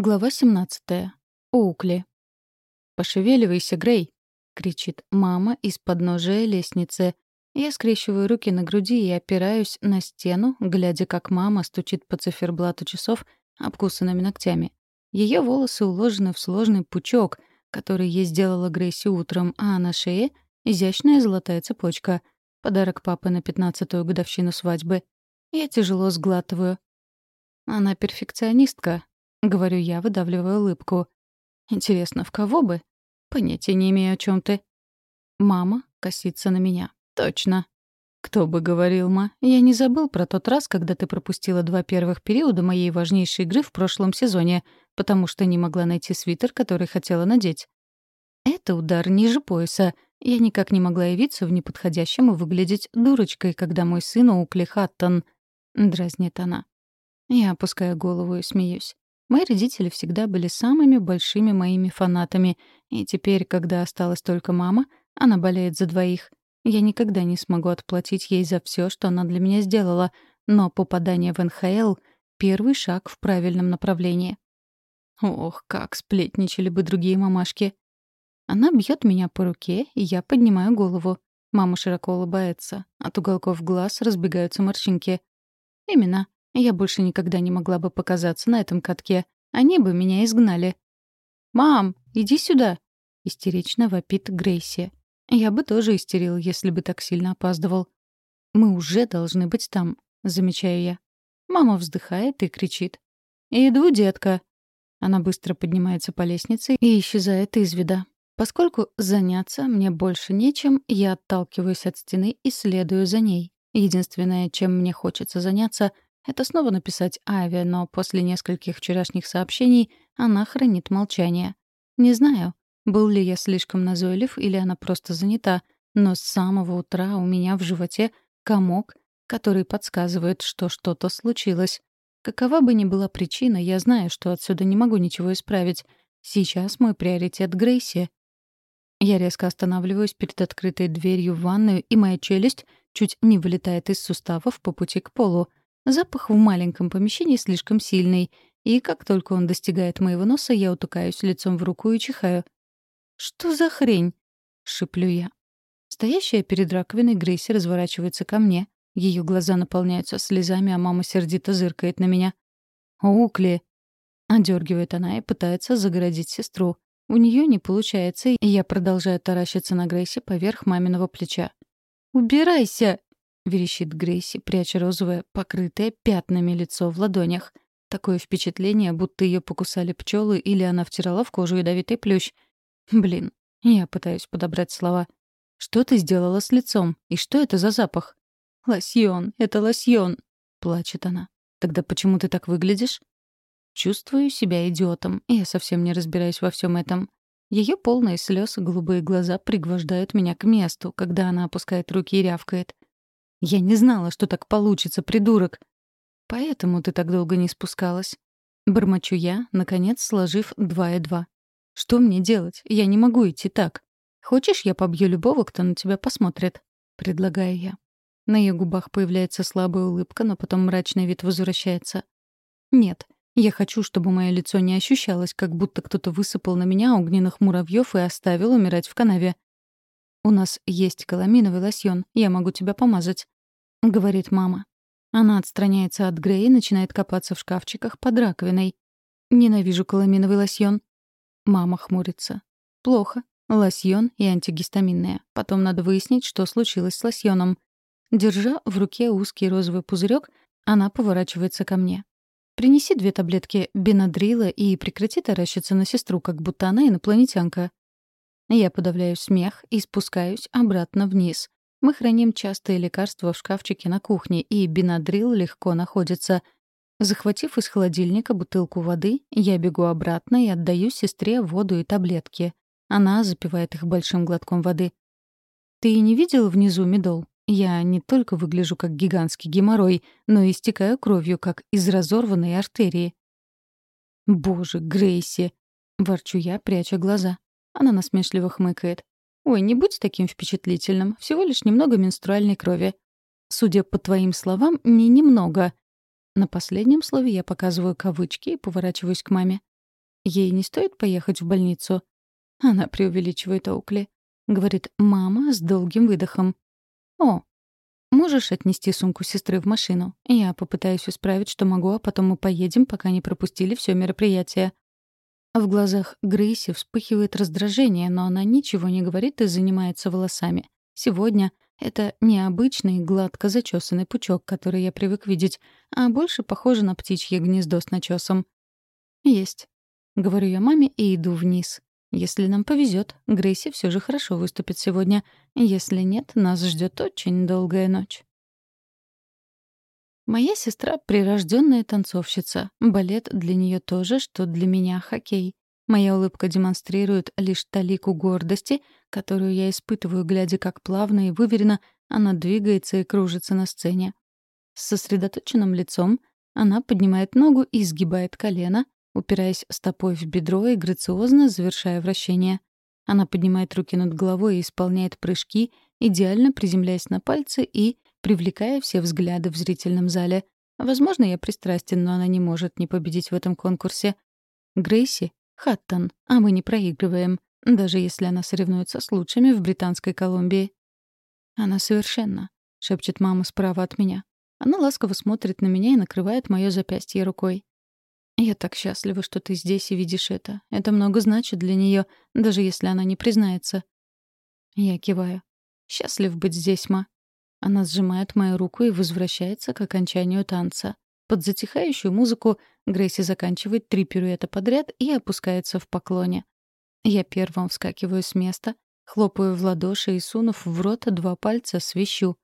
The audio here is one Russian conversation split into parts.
Глава 17. Оукли. «Пошевеливайся, Грей!» — кричит мама из подножия лестницы. Я скрещиваю руки на груди и опираюсь на стену, глядя, как мама стучит по циферблату часов обкусанными ногтями. Ее волосы уложены в сложный пучок, который ей сделала Грейси утром, а на шее — изящная золотая цепочка. Подарок папы на пятнадцатую годовщину свадьбы. Я тяжело сглатываю. Она перфекционистка, — говорю я, выдавливая улыбку. «Интересно, в кого бы?» «Понятия не имею, о чем ты». Мама косится на меня. «Точно». «Кто бы говорил, ма, я не забыл про тот раз, когда ты пропустила два первых периода моей важнейшей игры в прошлом сезоне, потому что не могла найти свитер, который хотела надеть». Это удар ниже пояса. Я никак не могла явиться в неподходящем и выглядеть дурочкой, когда мой сын Оукли Хаттон. Дразнит она. Я опускаю голову и смеюсь. Мои родители всегда были самыми большими моими фанатами, и теперь, когда осталась только мама, она болеет за двоих. Я никогда не смогу отплатить ей за все, что она для меня сделала, но попадание в НХЛ — первый шаг в правильном направлении. Ох, как сплетничали бы другие мамашки. Она бьет меня по руке, и я поднимаю голову. Мама широко улыбается. От уголков глаз разбегаются морщинки. Именно. Я больше никогда не могла бы показаться на этом катке. Они бы меня изгнали. «Мам, иди сюда!» — истерично вопит Грейси. Я бы тоже истерил, если бы так сильно опаздывал. «Мы уже должны быть там», — замечаю я. Мама вздыхает и кричит. «Иду, детка!» Она быстро поднимается по лестнице и исчезает из вида. Поскольку заняться мне больше нечем, я отталкиваюсь от стены и следую за ней. Единственное, чем мне хочется заняться — это снова написать Аве, но после нескольких вчерашних сообщений она хранит молчание. Не знаю, был ли я слишком назойлив или она просто занята, но с самого утра у меня в животе комок, который подсказывает, что что-то случилось. Какова бы ни была причина, я знаю, что отсюда не могу ничего исправить. Сейчас мой приоритет Грейси. Я резко останавливаюсь перед открытой дверью в ванную, и моя челюсть чуть не вылетает из суставов по пути к полу. Запах в маленьком помещении слишком сильный, и как только он достигает моего носа, я утыкаюсь лицом в руку и чихаю. «Что за хрень?» — шиплю я. Стоящая перед раковиной Грейси разворачивается ко мне. Ее глаза наполняются слезами, а мама сердито зыркает на меня. «Укли!» — одергивает она и пытается загородить сестру. У нее не получается, и я продолжаю таращиться на Грейси поверх маминого плеча. «Убирайся!» Верещит Грейси, пряча розовое, покрытое пятнами лицо в ладонях. Такое впечатление, будто ее покусали пчелы или она втирала в кожу ядовитый плющ. Блин, я пытаюсь подобрать слова. Что ты сделала с лицом? И что это за запах? Лосьон, это лосьон, плачет она. Тогда почему ты так выглядишь? Чувствую себя идиотом, и я совсем не разбираюсь во всем этом. Ее полные слез голубые глаза пригвождают меня к месту, когда она опускает руки и рявкает. Я не знала, что так получится, придурок. Поэтому ты так долго не спускалась. Бормочу я, наконец сложив два и два. Что мне делать? Я не могу идти так. Хочешь, я побью любого, кто на тебя посмотрит? Предлагаю я. На ее губах появляется слабая улыбка, но потом мрачный вид возвращается. Нет, я хочу, чтобы мое лицо не ощущалось, как будто кто-то высыпал на меня огненных муравьев и оставил умирать в канаве. «У нас есть каламиновый лосьон, я могу тебя помазать», — говорит мама. Она отстраняется от Грея и начинает копаться в шкафчиках под раковиной. «Ненавижу каламиновый лосьон». Мама хмурится. «Плохо. Лосьон и антигистаминные. Потом надо выяснить, что случилось с лосьоном». Держа в руке узкий розовый пузырек, она поворачивается ко мне. «Принеси две таблетки бенадрила и прекрати таращиться на сестру, как будто она инопланетянка». Я подавляю смех и спускаюсь обратно вниз. Мы храним частые лекарства в шкафчике на кухне, и бенадрил легко находится. Захватив из холодильника бутылку воды, я бегу обратно и отдаю сестре воду и таблетки. Она запивает их большим глотком воды. «Ты не видел внизу медол? Я не только выгляжу как гигантский геморрой, но и истекаю кровью, как из разорванной артерии». «Боже, Грейси!» — ворчу я, пряча глаза. Она насмешливо хмыкает. «Ой, не будь таким впечатлительным. Всего лишь немного менструальной крови. Судя по твоим словам, не немного». На последнем слове я показываю кавычки и поворачиваюсь к маме. ей не стоит поехать в больницу? Она преувеличивает Оукли. Говорит мама с долгим выдохом. О, можешь отнести сумку сестры в машину? Я попытаюсь исправить, что могу, а потом мы поедем, пока не пропустили все мероприятие. В глазах Грейси вспыхивает раздражение, но она ничего не говорит и занимается волосами. Сегодня это необычный гладко зачесанный пучок, который я привык видеть, а больше похоже на птичье гнездо с начесом. «Есть», — говорю я маме и иду вниз. Если нам повезет, Грейси все же хорошо выступит сегодня. Если нет, нас ждет очень долгая ночь. Моя сестра — прирожденная танцовщица. Балет для нее то же, что для меня хоккей. Моя улыбка демонстрирует лишь талику гордости, которую я испытываю, глядя, как плавно и выверенно она двигается и кружится на сцене. С сосредоточенным лицом она поднимает ногу и сгибает колено, упираясь стопой в бедро и грациозно завершая вращение. Она поднимает руки над головой и исполняет прыжки, идеально приземляясь на пальцы и привлекая все взгляды в зрительном зале. Возможно, я пристрастен, но она не может не победить в этом конкурсе. Грейси Хаттон, а мы не проигрываем, даже если она соревнуется с лучшими в Британской Колумбии. Она совершенно, шепчет мама справа от меня. Она ласково смотрит на меня и накрывает мое запястье рукой. Я так счастлива, что ты здесь и видишь это. Это много значит для нее, даже если она не признается. Я киваю. Счастлив быть здесь, ма. Она сжимает мою руку и возвращается к окончанию танца. Под затихающую музыку Грейси заканчивает три пируэта подряд и опускается в поклоне. Я первым вскакиваю с места, хлопаю в ладоши и, сунув в рот два пальца, свищу.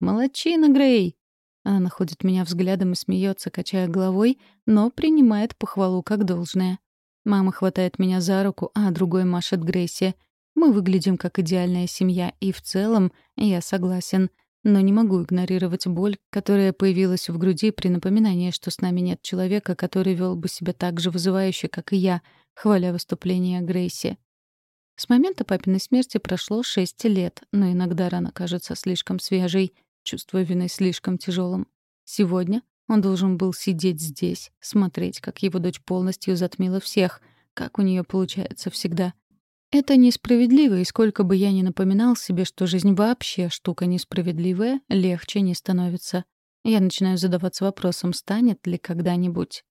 «Молодчина, Грей!» Она находит меня взглядом и смеется, качая головой, но принимает похвалу как должное. Мама хватает меня за руку, а другой машет Грейси. Мы выглядим как идеальная семья, и в целом я согласен — но не могу игнорировать боль, которая появилась в груди при напоминании, что с нами нет человека, который вел бы себя так же вызывающе, как и я, хваля выступления Грейси. С момента папиной смерти прошло шесть лет, но иногда рана кажется слишком свежей, чувство вины слишком тяжелым. Сегодня он должен был сидеть здесь, смотреть, как его дочь полностью затмила всех, как у нее получается всегда. Это несправедливо, и сколько бы я ни напоминал себе, что жизнь вообще штука несправедливая, легче не становится. Я начинаю задаваться вопросом, станет ли когда-нибудь.